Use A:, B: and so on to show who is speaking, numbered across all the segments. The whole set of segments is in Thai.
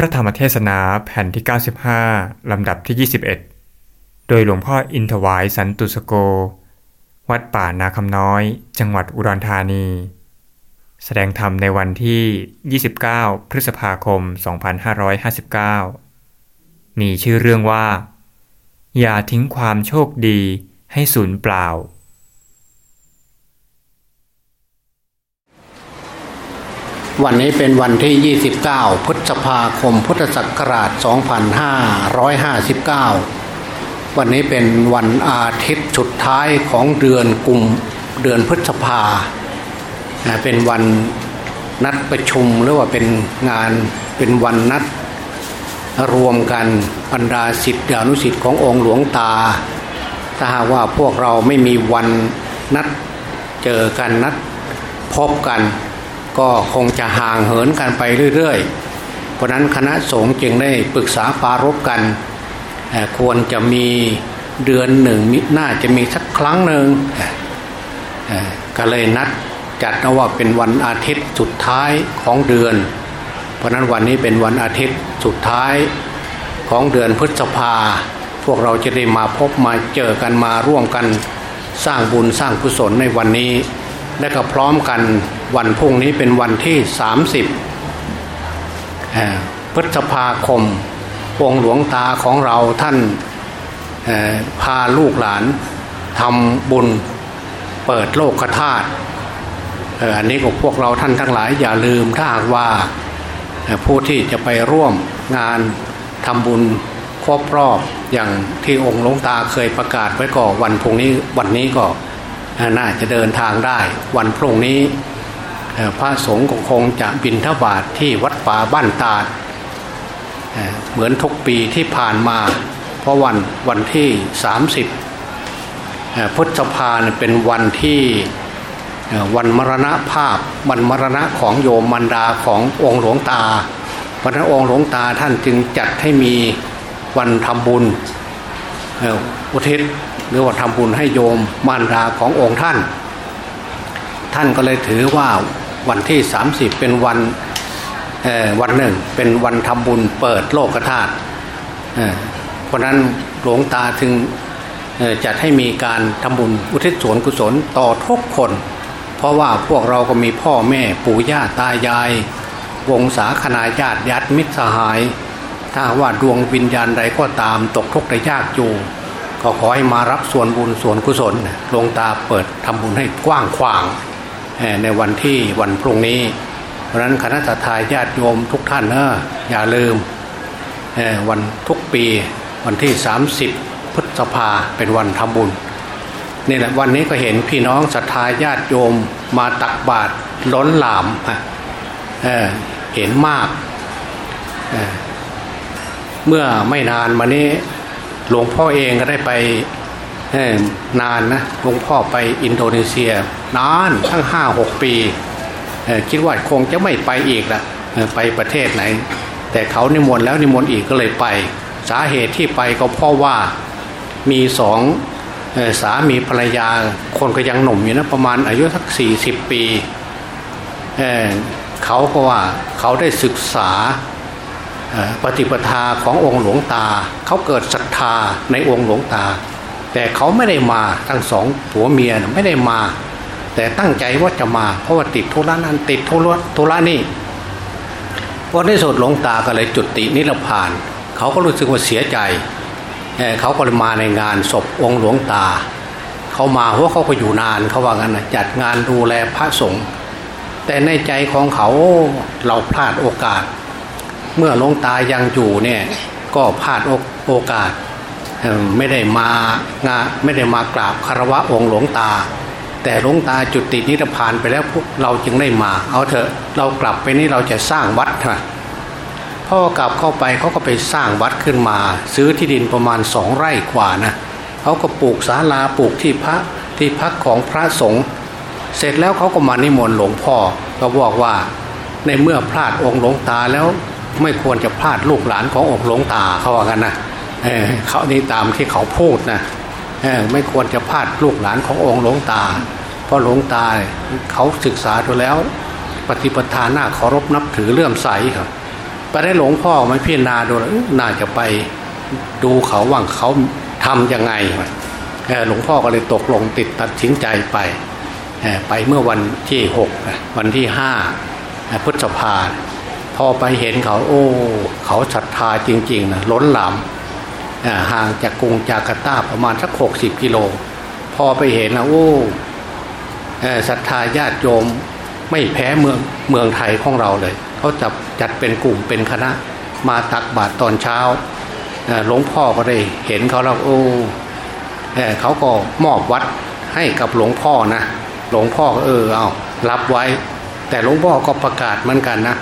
A: พระธรรมเทศนาแผ่นที่ 95 ลำดับที่ 21 โดยหลวงพ่ออินทวายสันตุสโก วัดป่านาคำน้อย จังหวัดอุดรธานี แสดงธรรมในวันที่ 29 พฤษภาคม 2559 มีชื่อเรื่องว่า อย่าทิ้งความโชคดีให้สูญเปล่า
B: วันนี้เป็นวันที่ 29 พฤษภาคม พุทธศักราช 2559 วันนี้เป็นวันอาทิตย์สุดท้ายของเดือนกุมเดือนพฤษภา เป็นวันนัดประชุมหรือว่าเป็นงานเป็นวันนัดรวมกันบรรดาสิทธิอนุสิทธิ์ขององค์หลวงตา ถ้าหากว่าพวกเราไม่มีวันนัดเจอกันนัดพบกัน ก็คงจะห่างเหินกันไปเรื่อยๆ เพราะนั้นคณะสงฆ์จึงได้ปรึกษาปารบกันควรจะมีเดือนหนึ่งน่าจะมีสักครั้งหนึ่งก็เลยนัดจัดเอาว่าเป็นวันอาทิตย์สุดท้ายของเดือน เพราะนั้นวันนี้เป็นวันอาทิตย์สุดท้ายของเดือนพฤษภา พวกเราจะได้มาพบมาเจอกันมาร่วมกันสร้างบุญสร้างกุศลในวันนี้ และก็พร้อมกัน วันพรุ่งนี้เป็นวันที่ 30พฤษภาคมองหลวงตาของเราท่านพาลูกหลานทำบุญเปิดโลกธาตุอันนี้ของพวกเราท่านทั้งหลายอย่าลืมถ้าหากว่าผู้ที่จะไปร่วมงานทำบุญครบรอบอย่างที่องค์หลวงตาเคยประกาศไว้ก่อนวันพรุ่งนี้วันนี้ก็น่าจะเดินทางได้ วันพรุ่งนี้ พระสงฆ์คงจะบินทบาทที่วัดป่าบ้านตาดเหมือนทุกปีที่ผ่านมา เพราะวันวันที่ 30พฤษภาเป็นวันที่วันมรณะภาพวันมรณะของโยมมันดาขององค์หลวงตาพระนั้นองค์หลวงตาท่านจึงจัดให้มีวันทำบุญอุทิศหรือว่าทำบุญให้โยมมารดาขององค์ท่าน ท่านก็เลยถือว่า วันที่ 30 เป็นวันวันหนึ่ง เป็นวันทำบุญเปิดโลกธาตุเพราะนั้นหลวงตาถึงจัดให้มีการทำบุญอุทิศส่วนกุศลต่อทุกคน เพราะว่าพวกเราก็มีพ่อแม่ปู่ย่าตายาย วงศาคณาญาติญาติมิตรสหาย ถ้าว่าดวงวิญญาณใดก็ตามตกทุกข์ได้ยากอยู่ก็ขอให้มารับส่วนบุญส่วนกุศลหลวงตาเปิดทำบุญให้กว้างขวาง ในวันที่วันพรุ่งนี้ เพราะนั้นคณะทาญาติโยมทุกท่านนะอย่าลืมวันทุกปีวันที่ 30 พฤษภาเป็นวันทำบุญนี่แหละวันนี้ก็เห็นพี่น้องศรัทธาญาติโยมมาตักบาตรล้นหลามเเห็นมากเเมื่อไม่นานมานี้หลวงพ่อเองก็ได้ไป นานนะหลวงพ่อไปอินโดนีเซีย นานทั้งห้าหกปีคิดว่าคงจะไม่ไปอีกละไปประเทศไหน แต่เขานิมนต์แล้วนิมนต์อีกก็เลยไป สาเหตุที่ไปก็เพราะว่ามีสองสามีภรรยา คนก็ยังหนุ่มอยู่นะประมาณอายุสักสี่สิบปีเเขาก็ว่าเขาได้ศึกษาปฏิปทาขององค์หลวงตา เขาเกิดศรัทธาในองค์หลวงตา แต่เขาไม่ได้มาทั้งสองผัวเมียไม่ได้มา แต่ตั้งใจว่าจะมา เพราะว่าติดธุระนั้นติดธุระธุระนี่พอในสุดหลวงตาก็เลยจุดตินิรพาน เขาก็รู้สึกว่าเสียใจเขาก็เลยมาในงานศพองค์หลวงตา เขามาเพราะเขาก็อยู่นานเขาว่างั้นนะจัดงานดูแลพระสงฆ์แต่ในใจของเขาเราพลาดโอกาส เมื่อหลวงตายังอยู่เนี่ยก็พลาดโอกาส ไม่ได้มางาไม่ได้มากราบคารวะองค์หลวงตา แต่หลวงตาจุดตินิพพานไปแล้วพวกเราจึงได้มา เอาเถอะเรากลับไปนี่เราจะสร้างวัดนะพ่อกลับเข้าไปเขาก็ไปสร้างวัดขึ้นมา ซื้อที่ดินประมาณสองไร่กว่านะเขาก็ปลูกศาลาปลูกที่พระที่พักของพระสงฆ์เสร็จแล้วเขาก็มานิมนต์หลวงพ่อก็บอกว่าในเมื่อพลาดองค์หลวงตาแล้วไม่ควรจะพลาดลูกหลานขององค์หลวงตาเขาว่ากันนะ เขานี่ตามที่เขาพูดนะไม่ควรจะพลาดลูกหลานขององค์หลวงตา เพราะหลวงตาเขาศึกษาดูแล้ว ปฏิปทาหน้าเคารพนับถือเลื่อมใสครับไปได้หลวงพ่อมาพิจารณาดูน่าจะไปดูเขาว่างเขาทำยังไงหลวงพ่อก็เลยตกลงติดตัดสินใจไป ไปเมื่อวันที่หกวันที่ห้าพฤษภาพอไปเห็นเขาโอ้ เขาศรัทธาจริง ๆนะล้นหลาม ห่างจากกรุงจาการ์ตาประมาณสักหกสิบกิโล พอไปเห็นแล้วโอ้ศรัทธาญาติโยมไม่แพ้เมืองเมืองไทยของเราเลย เขาจับจัดเป็นกลุ่มเป็นคณะ มาตักบาตรตอนเช้าหลวงพ่อก็ได้เห็นเขาแล้วโอ้เขาก็มอบวัดให้กับหลวงพ่อนะหลวงพ่อเออเอารับไว้ แต่หลวงพ่อก็ประกาศเหมือนกันนะ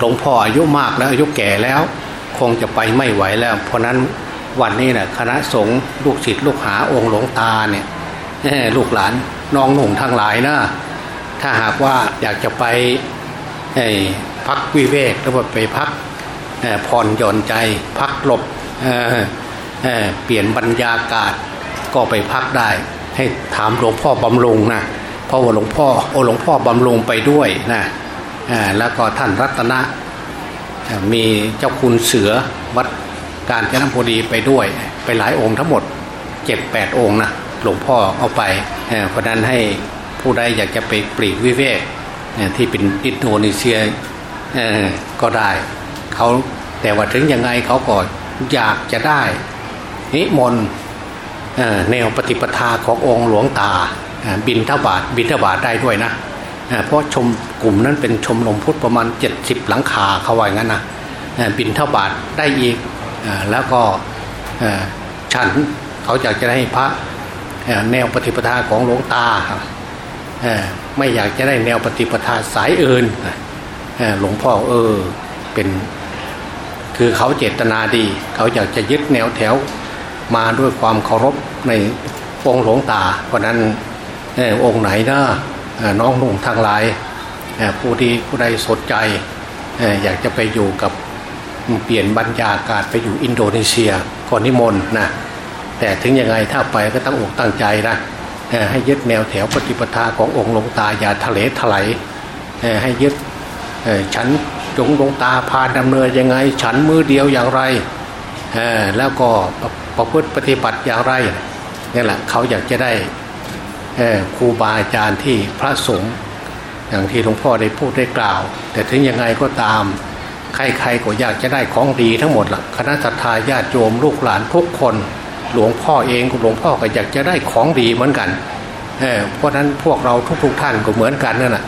B: หลวงพ่ออายุมากแล้วอายุแก่แล้ว คงจะไปไม่ไหวแล้ว เพราะนั้นวันนี้นะ่ะคณะสงฆ์ลูกศิษย์ลูกหาองค์หลวงตาเนี่ยลูกหลานน้องหนุ่งทั้งหลายนะถ้าหากว่าอยากจะไปพักวิเวกหรือว่าไปพักผ่อนหย่อนใจ พักหลบเเเปลี่ยนบรรยากาศก็ไปพักได้ ให้ถามหลวงพ่อบำรุงนะเพราะว่าหลวงพ่อโอหลวงพ่อบำรุงไปด้วยนะแล้วก็ท่านรัตนะ มีเจ้าคุณเสือวัดการเจริญพอดีไปด้วย ไปหลายองค์ทั้งหมดเจ็ดแปดองค์นะหลวงพ่อเอาไปเพราะนั้นให้ผู้ใดอยากจะไปปลีกวิเวกที่เป็นอินโดนีเซียก็ได้เขาแต่ว่าถึงยังไงเขาก็อยากจะได้ นิมนต์แนวปฏิปทาขององค์หลวงตาบินทบาทบินทบาทได้ด้วยนะ เพราะชมกลุ่มนั้นเป็นชมรมพุทธประมาณ 70 หลังคาเขาว่างั้นนะบินเท่าบาทได้อีกแล้วก็ฉันเขาอยากจะให้พระแนวปฏิปทาของหลวงตาไม่อยากจะได้แนวปฏิปทาสายอื่นหลวงพ่อเออเป็นคือเขาเจตนาดี เขาอยากจะยึดแนวแถวมาด้วยความเคารพในองค์หลวงตา เพราะนั้นองค์ไหนนะ น้องนุ่งทางหลายผู้ดีผู้ใดสนใจอยากจะไปอยู่กับเปลี่ยนบรรยากาศไปอยู่อินโดนีเซียก่อนนิมนต์นะแต่ถึงยังไงถ้าไปก็ต้องอกตั้งใจนะให้ยึดแนวแถวปฏิปทาขององค์หลวงตาอย่าทะเลถลายให้ยึดฉันจงหลวงตาพาดำเนินยังไง ฉันมือเดียวอย่างไรแล้วก็ประพฤติปฏิบัติอย่างไรนี่แหละเขาอยากจะได้ ครูบาอาจารย์ที่พระสงฆ์อย่างที่หลวงพ่อได้พูดได้กล่าว แต่ถึงยังไงก็ตาม ใครๆก็อยากจะได้ของดีทั้งหมดละคณะสัตยาญาติโยมลูกหลานทุกคน หลวงพ่อเองหลวงพ่อก็อยากจะได้ของดีเหมือนกันเเพราะนั้นพวกเราทุกๆท่านก็เหมือนกันนั่นแหละ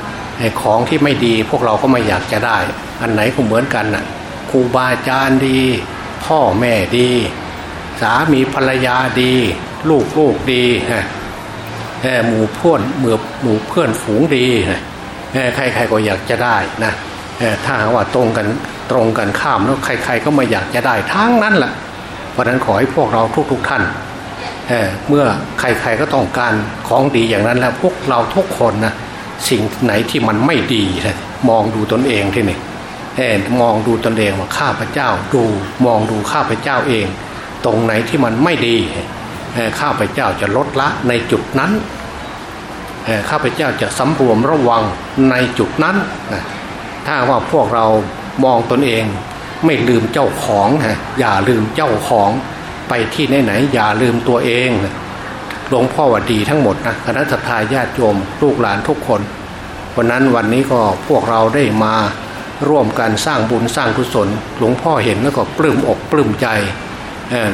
B: ของที่ไม่ดีพวกเราก็ไม่อยากจะได้ อันไหนก็เหมือนกันน่ะครูบาอาจารย์ดี พ่อแม่ดี สามีภรรยาดี ลูกลูกดี หมู่เพื่อนเมื่อหมู่เพื่อนฝูงดีใครๆก็อยากจะได้นะถ้าว่าตรงกันตรงกันข้ามแล้วใครๆก็ไม่อยากจะได้ทั้งนั้นแหละเพราะนั้นขอให้พวกเราทุกๆท่านเเมื่อใครๆก็ต้องการของดีอย่างนั้นแล้วพวกเราทุกคนนะสิ่งไหนที่มันไม่ดีนะมองดูตนเองที่นี่มองดูตนเองว่าข้าพเจ้าดูมองดูข้าพเจ้าเอง ตรงไหนที่มันไม่ดี ข้าพเจ้าจะลดละในจุดนั้นข้าพเจ้าจะสำรวมระวังในจุดนั้น ถ้าว่าพวกเรามองตนเองไม่ลืมเจ้าของนะอย่าลืมเจ้าของไปที่ไหนๆอย่าลืมตัวเองหลวงพ่อว่าดีทั้งหมดนะคณะสัตยาญาติโยมลูกหลานทุกคนวันนั้นวันนี้ก็พวกเราได้มาร่วมกันสร้างบุญสร้างกุศล หลวงพ่อเห็นแล้วก็ปลื้มอกปลื้มใจ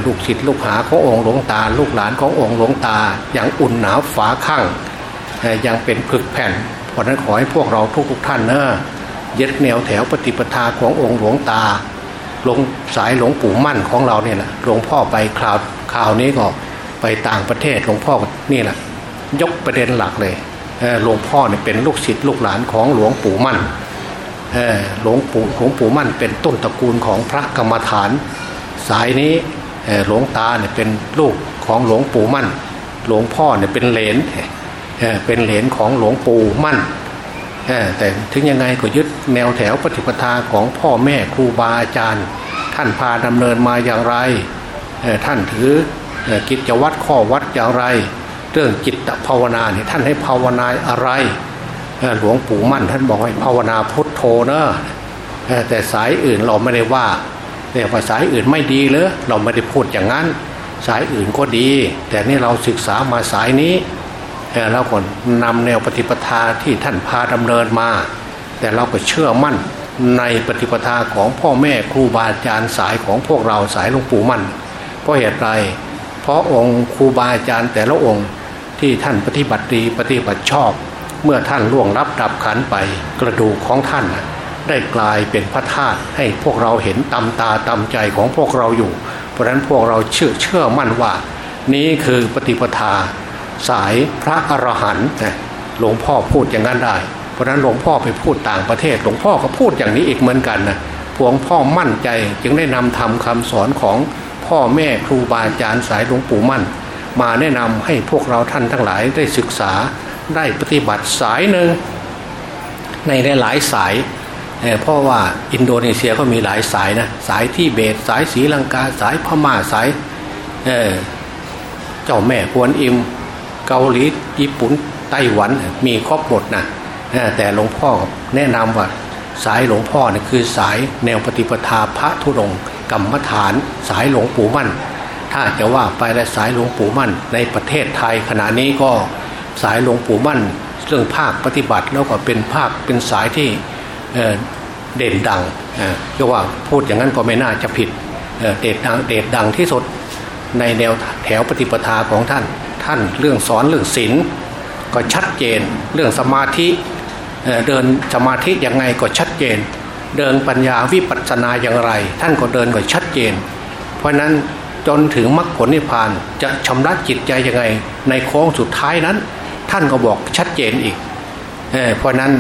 B: ลูกศิษย์ลูกหาขององค์หลวงตา ลูกหลานขององค์หลวงตาอย่างอุ่นหนาวฝาข้างยังเป็นผึกแผ่น เพราะนั้นขอให้พวกเราทุกๆท่านนะยึดแนวแถวปฏิปทาขององค์หลวงตาหลวงสายหลวงปู่มั่นของเราเนี่ยแหละหลวงพ่อไปคราวคราวนี้ก็ไปต่างประเทศหลวงพ่อนี่แหละยกประเด็นหลักเลยหลวงพ่อเนี่ยเป็นลูกศิษย์ลูกหลานของหลวงปู่มั่นหลวงปู่หลวงปู่มั่นเป็นต้นตระกูลของพระกรรมฐาน สายนี้ หลวงตาเนี่ยเป็นลูกของหลวงปู่มั่น หลวงพ่อเนี่ยเป็นเหลนเป็นเหลนของหลวงปู่มั่นแต่ถึงยังไงก็ยึดแนวแถวปฏิปทาของพ่อแม่ครูบาอาจารย์ ท่านพาดำเนินมาอย่างไร ท่านถือกิจวัตรข้อวัดอย่างไร เรื่องจิตภาวนาเนี่ยท่านให้ภาวนาอะไรหลวงปู่มั่นท่านบอกให้ภาวนาพุทโธเนอะแต่สายอื่นเราไม่ได้ว่า แต่ว่าสายอื่นไม่ดีเลยเราไม่ได้พูดอย่างนั้น สายอื่นก็ดี แต่นี่เราศึกษามาสายนี้แล้วก็นำแนวปฏิปทาที่ท่านพาดำเนินมา แต่เราก็เชื่อมั่นในปฏิปทาของพ่อแม่ครูบาอาจารย์สายของพวกเราสายหลวงปู่มั่น เพราะเหตุไร เพราะองค์ครูบาอาจารย์แต่ละองค์ที่ท่านปฏิบัติดีปฏิบัติชอบ เมื่อท่านล่วงรับดับขันไปกระดูกของท่าน ได้กลายเป็นพระธาตุให้พวกเราเห็นตำตาตำใจของพวกเราอยู่ เพราะฉะนั้นพวกเราเชื่อเชื่อมั่นว่า นี้คือปฏิปทา สายพระอรหันต์หลวงพ่อพูดอย่างนั้นได้ เพราะนั้นหลวงพ่อไปพูดต่างประเทศ หลวงพ่อก็พูดอย่างนี้อีกเหมือนกันนะพวงพ่อมั่นใจจึงได้นำทำคำสอนของพ่อแม่ครูบาอาจารย์สายหลวงปู่มั่น มาแนะนำให้พวกเราท่านทั้งหลายได้ศึกษาได้ปฏิบัติสายหนึ่งในหลายสาย เพราะว่าอินโดนีเซียก็มีหลายสายนะสายที่เบตสายศรีลังกาสายพม่าสายเเจ้าแม่กวนอิมเกาหลีญี่ปุ่นไต้หวันมีครบหมดนะแต่หลวงพ่อแนะนำว่าสายหลวงพ่อเนี่ยคือสายแนวปฏิปทาพระธุดงกรรมฐานสายหลวงปู่มั่น ถ้าจะว่าไปและสายหลวงปู่มั่น ในประเทศไทยขณะนี้ก็สายหลวงปู่มั่น เรื่องภาคปฏิบัติแล้วก็เป็นภาคเป็นสายที่ เด่นดังก็ว่าพูดอย่างนั้นก็ไม่น่าจะผิดเด่นดังเด่นดังที่สุดในแนวแถวปฏิปทาของท่าน ท่านเรื่องสอนเรื่องศีลก็ชัดเจน เรื่องสมาธิเดินสมาธิยังไงก็ชัดเจน เดินปัญญาวิปัสสนาอย่างไร ท่านก็เดินก็ชัดเจน เพราะนั้นจนถึงมรรคผลนิพพานจะชำระจิตใจยังไง ในโค้งสุดท้ายนั้น ท่านก็บอกชัดเจนอีกเเพราะนั้น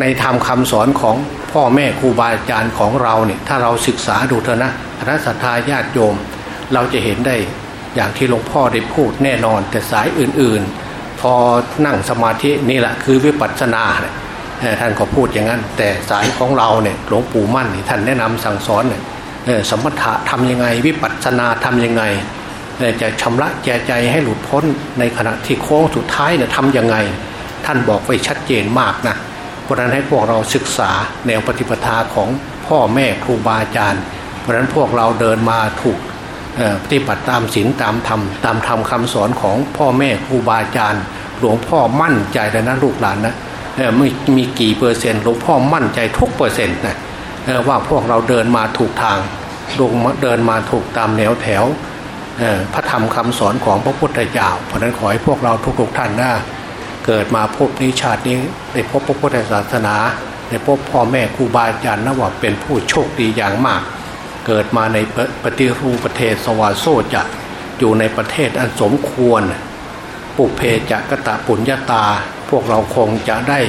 B: ในธรรมคาสอนของพ่อแม่ครูบาอาจารย์ของเราเนี่ยถ้าเราศึกษาดูเถอะนะคณะสัตยาญาติโยม เราจะเห็นได้อย่างที่หลวงพ่อได้พูดแน่นอน แต่สายอื่นๆ พอนั่งสมาธินี่แหละคือวิปัสสนาเนี่ยท่านก็พูดอย่างนั้น แต่สายของเราเนี่ยหลวงปู่มั่นท่านแนะนำสั่งสอนเนี่ยสมถะทำยังไง วิปัสสนาทำยังไงจะชำระแจใจให้หลุดพ้นในขณะที่โค้งสุดท้ายเนี่ยทำยังไง ท่านบอกไว้ชัดเจนมากนะ เพราะนั้นให้พวกเราศึกษาแนวปฏิปทาของพ่อแม่ครูบาอาจารย์ เพราะนั้นพวกเราเดินมาถูกปฏิบัติตามศีลตามธรรมตามธรรมคาสอนของพ่อแม่ครูบาอาจารย์ หลวงพ่อมั่นใจเลยนะลูกหลานนะไม่มีกี่เปอร์เซ็นต์หลวงพ่อมั่นใจทุกเปอร์เซ็นต์นะว่าพวกเราเดินมาถูกทางลงเดินมาถูกตามแนวแถวพระธรรมคำสอนของพระพุทธเจ้าเพราะนั้นขอให้พวกเราทุกๆท่านนะ เกิดมาพบนี้ชาตินี้ได้พบพระพุทธศาสนาได้พบพ่อแม่ครูบาอาจารย์นะว่าเป็นผู้โชคดีอย่างมาก เกิดมาในปฏิรูปประเทศสวาโซจะอยู่ในประเทศอันสมควร ปุเพจะกะตะปุญญาตา พวกเราคงจะได้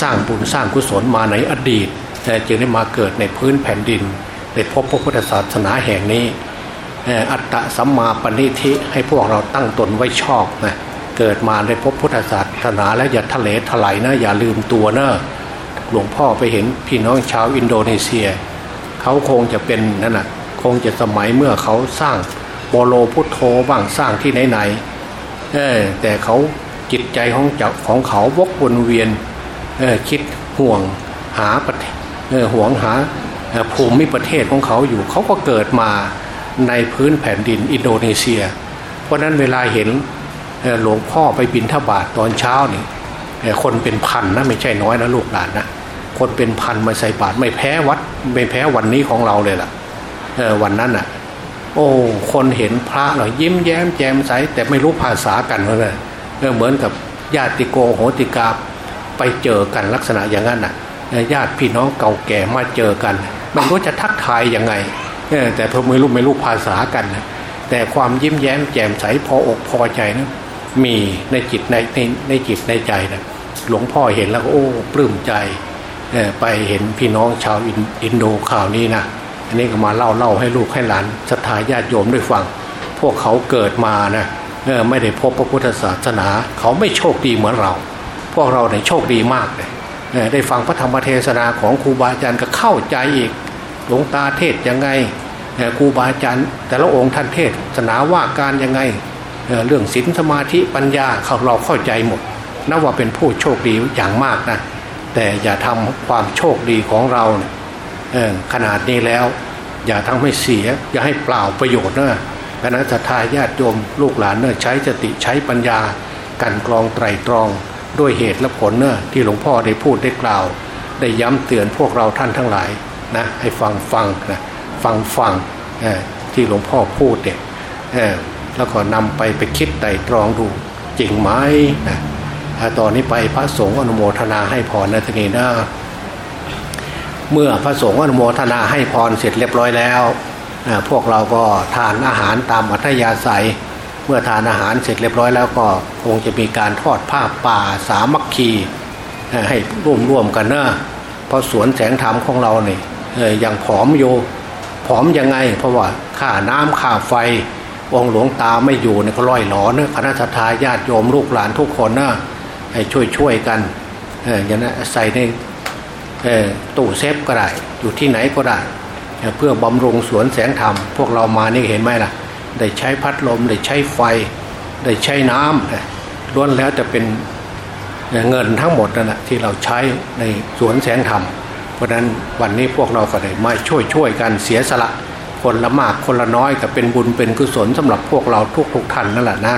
B: สร้างบุญสร้างกุศลมาในอดีต แต่จึงได้มาเกิดในพื้นแผ่นดินได้พบพระพุทธศาสนาแห่งนี้ อัตตะสัมมาปณิธิให้พวกเราตั้งตนไว้ชอบนะ เกิดมาได้พบพุทธศาสนาและอย่าทะเลถลายนะ อย่าลืมตัวนะหลวงพ่อไปเห็นพี่น้องชาวอินโดนีเซีย เขาคงจะเป็นนั่นนะคงจะสมัยเมื่อเขาสร้างโบโรพุทโธบ้างสร้างที่ไหนๆเออแต่เขาจิตใจของเจ้าของเขาวกวนเวียนเออคิดห่วงหาประเออห่วงหาภูมิประเทศของเขาอยู่เขาก็เกิดมาในพื้นแผ่นดินอินโดนีเซีย เพราะนั้นเวลาเห็น หลวงพ่อไปบิณฑบาตตอนเช้านี่คนเป็นพันนะไม่ใช่น้อยนะลูกหลานนะคนเป็นพันมาใส่บาตรไม่แพ้วัดไม่แพ้วันนี้ของเราเลยล่ะวันนั้นอะ โอ้คนเห็นพระเรายิ้มแย้มแจ่มใสแต่ไม่รู้ภาษากันเลยเหมือนกับญาติโกโหติกาไปเจอกันลักษณะอย่างนั้นอะญาติพี่น้องเก่าแก่มาเจอกันมันรู้จะทักทายยังไงแต่เพิ่มไม่รู้ไม่รู้ภาษากันแต่ความยิ้มแย้มแจ่มใสพออกพอใจนะ มีในจิตในในในจิตในใจนะหลวงพ่อเห็นแล้วก็โอ้ปลื้มใจไปเห็นพี่น้องชาวอินโดข่าวนี้นะอันนี้ก็มาเล่าเล่าให้ลูกให้หลานศรัทธาญาติโยมได้ฟัง พวกเขาเกิดมานะไม่ได้พบพระพุทธศาสนา เขาไม่โชคดีเหมือนเรา พวกเราเนี่ยโชคดีมากเลยได้ฟังพระธรรมเทศนาของครูบาอาจารย์ก็เข้าใจอีกหลวงตาเทศยังไงครูบาอาจารย์ แต่ละองค์ท่านเทศศาสนาว่าการยังไง เรื่องศีลสมาธิปัญญาเขาเราเข้าใจหมดนับว่าเป็นผู้โชคดีอย่างมากนะแต่อย่าทำความโชคดีของเราเขนาดนี้แล้ว อย่าทั้งไม่เสีย อย่าให้เปล่าประโยชน์เนอะคณะสัตยาญาติโยมลูกหลานเนอะใช้สติใช้ปัญญา กันกรองไตรตรอง ด้วยเหตุและผลเนอะที่หลวงพ่อได้พูดได้กล่าว ได้ย้ำเตือนพวกเราท่านทั้งหลายนะให้ฟังฟังนะฟังฟังที่หลวงพ่อพูดเด็ก แล้วก็นำไปไปคิดไตรตรองดูจริงไหมนะตอนนี้ไปพระสงฆ์อนุโมทนาให้พรนะทีนี้นะเมื่อพระสงฆ์อนุโมทนาให้พรเสร็จเรียบร้อยแล้วพวกเราก็ทานอาหารตามอัธยาศัย เมื่อทานอาหารเสร็จเรียบร้อยแล้วก็คงจะมีการทอดผ้าป่าสามัคคีให้ร่วมร่วมกันนะเพราะสวนแสงธรรมของเราเนี่ยยังผอมโยผอมยังไง เพราะว่าค่าน้ำค่าไฟ องหลวงตาไม่อยู่เนี่ยก็ล่อยหลอเนะคณะทาญาติโยมลูกหลานทุกคนนะให้ช่วยช่วยกันอย่างนั้นใส่ในตู้เซฟก็ได้อยู่ที่ไหนก็ได้ เพื่อบำรุงสวนแสงธรรม พวกเรามานี่เห็นไหมล่ะ ได้ใช้พัดลม ได้ใช้ไฟ ได้ใช้น้ำล้วนแล้วจะเป็นเงินทั้งหมดนั่นแหะที่เราใช้ในสวนแสงธรรม เพราะนั้นวันนี้พวกเราก็ได้มาช่วยช่วยกันเสียสละ คนละมากคนละน้อยก็เป็นบุญเป็นกุศลสำหรับพวกเราทุกๆท่านนั่นแหละนะ